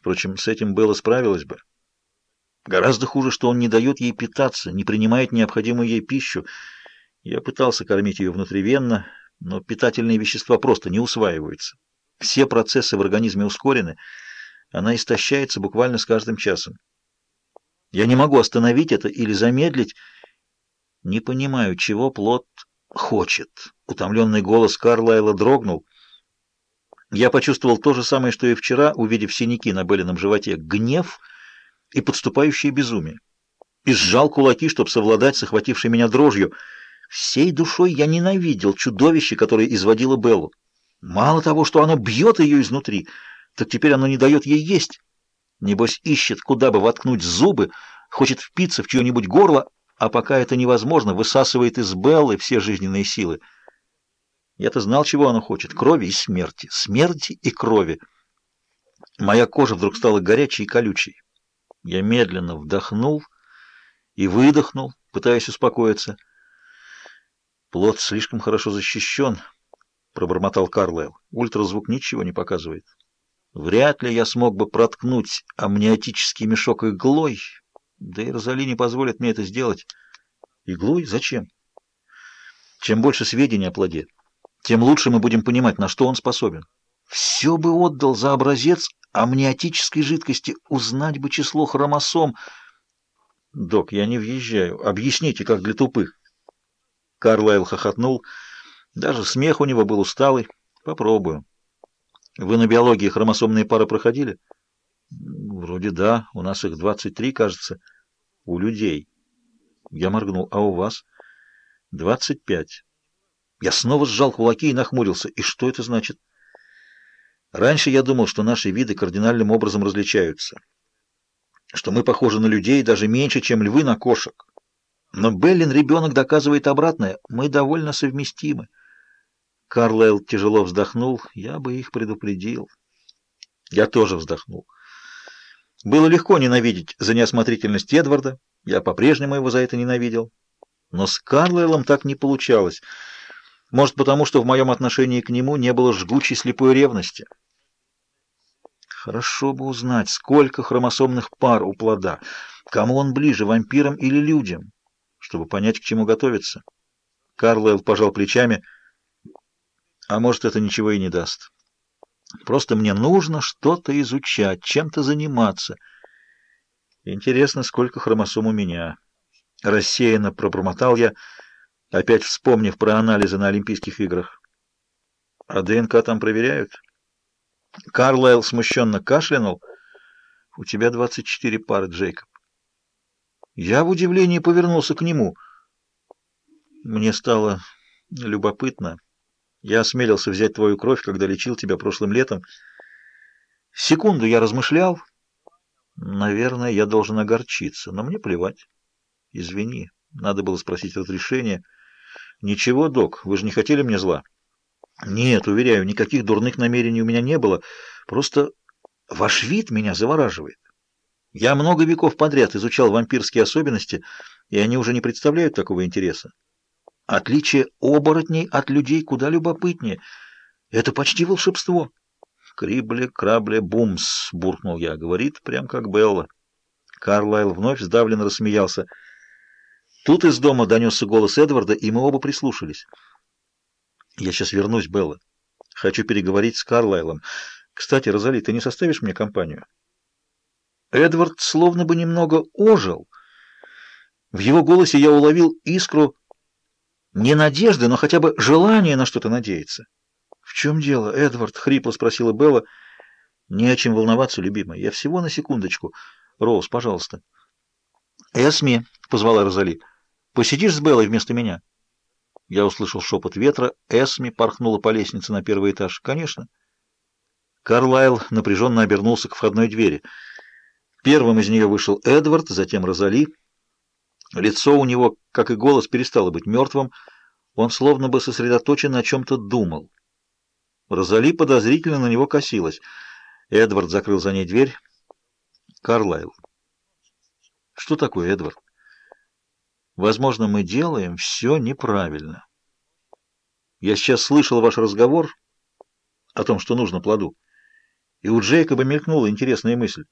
Впрочем, с этим Белла справилась бы. Гораздо хуже, что он не дает ей питаться, не принимает необходимую ей пищу. Я пытался кормить ее внутривенно, но питательные вещества просто не усваиваются. Все процессы в организме ускорены, она истощается буквально с каждым часом. Я не могу остановить это или замедлить. Не понимаю, чего плод хочет. Утомленный голос Карлайла дрогнул. Я почувствовал то же самое, что и вчера, увидев синяки на Беллином животе. Гнев и подступающее безумие. И сжал кулаки, чтобы совладать с охватившей меня дрожью. Всей душой я ненавидел чудовище, которое изводило Беллу. Мало того, что оно бьет ее изнутри, так теперь оно не дает ей есть. Небось, ищет, куда бы воткнуть зубы, хочет впиться в чье-нибудь горло, а пока это невозможно, высасывает из Беллы все жизненные силы. Я-то знал, чего оно хочет — крови и смерти, смерти и крови. Моя кожа вдруг стала горячей и колючей. Я медленно вдохнул и выдохнул, пытаясь успокоиться. Плод слишком хорошо защищен, — пробормотал Карлайл. Ультразвук ничего не показывает. Вряд ли я смог бы проткнуть амниотический мешок иглой, да и Розали не позволит мне это сделать. Иглой? Зачем? Чем больше сведений о плоде, тем лучше мы будем понимать, на что он способен. Все бы отдал за образец амниотической жидкости, узнать бы число хромосом. Док, я не въезжаю. Объясните, как для тупых. Карлайл хохотнул. Даже смех у него был усталый. Попробую. Вы на биологии хромосомные пары проходили? Вроде да. У нас их 23, кажется. У людей. Я моргнул. А у вас? 25. Я снова сжал кулаки и нахмурился. И что это значит? Раньше я думал, что наши виды кардинальным образом различаются. Что мы похожи на людей даже меньше, чем львы на кошек. Но Беллин ребенок доказывает обратное. Мы довольно совместимы. Карлайл тяжело вздохнул. Я бы их предупредил. Я тоже вздохнул. Было легко ненавидеть за неосмотрительность Эдварда. Я по-прежнему его за это ненавидел. Но с Карлайлом так не получалось. Может, потому что в моем отношении к нему не было жгучей слепой ревности. Хорошо бы узнать, сколько хромосомных пар у плода, кому он ближе, вампирам или людям, чтобы понять, к чему готовиться. Карлайл пожал плечами — а может, это ничего и не даст. Просто мне нужно что-то изучать, чем-то заниматься. Интересно, сколько хромосом у меня. Рассеянно пробормотал я, опять вспомнив про анализы на Олимпийских играх. А ДНК там проверяют? Карлайл смущенно кашлянул. У тебя 24 пары, Джейкоб. Я в удивлении повернулся к нему. Мне стало любопытно. Я осмелился взять твою кровь, когда лечил тебя прошлым летом. Секунду я размышлял. Наверное, я должен огорчиться, но мне плевать. Извини, надо было спросить разрешения. Ничего, док, вы же не хотели мне зла? Нет, уверяю, никаких дурных намерений у меня не было. Просто ваш вид меня завораживает. Я много веков подряд изучал вампирские особенности, и они уже не представляют такого интереса. Отличие оборотней от людей куда любопытнее. Это почти волшебство. Крибле, крабле, бумс, буркнул я. Говорит, прям как Белла. Карлайл вновь сдавленно рассмеялся. Тут из дома донесся голос Эдварда, и мы оба прислушались. Я сейчас вернусь, Белла. Хочу переговорить с Карлайлом. Кстати, Розали, ты не составишь мне компанию? Эдвард словно бы немного ожил. В его голосе я уловил искру не надежды, но хотя бы желание на что-то надеяться. — В чем дело, Эдвард? — хрипло спросила Белла. — Не о чем волноваться, любимая. Я всего на секундочку. Роуз, пожалуйста. — Эсми, — позвала Розали, — посидишь с Беллой вместо меня? Я услышал шепот ветра. Эсми порхнула по лестнице на первый этаж. — Конечно. Карлайл напряженно обернулся к входной двери. Первым из нее вышел Эдвард, затем Розали — Лицо у него, как и голос, перестало быть мертвым. Он словно бы сосредоточенно о чем-то думал. Розали подозрительно на него косилась. Эдвард закрыл за ней дверь. Карлайл. Что такое, Эдвард? Возможно, мы делаем все неправильно. Я сейчас слышал ваш разговор о том, что нужно плоду. И у Джейкоба мелькнула интересная мысль.